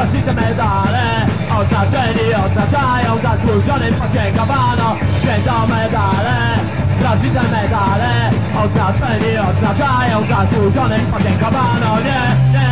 Rozliczę medale Oznaczeni oznaczają Zasłużonym podziękowano. Święto medale Rozliczę medale Oznaczeni oznaczają Zasłużonym podziękowano. Nie, nie.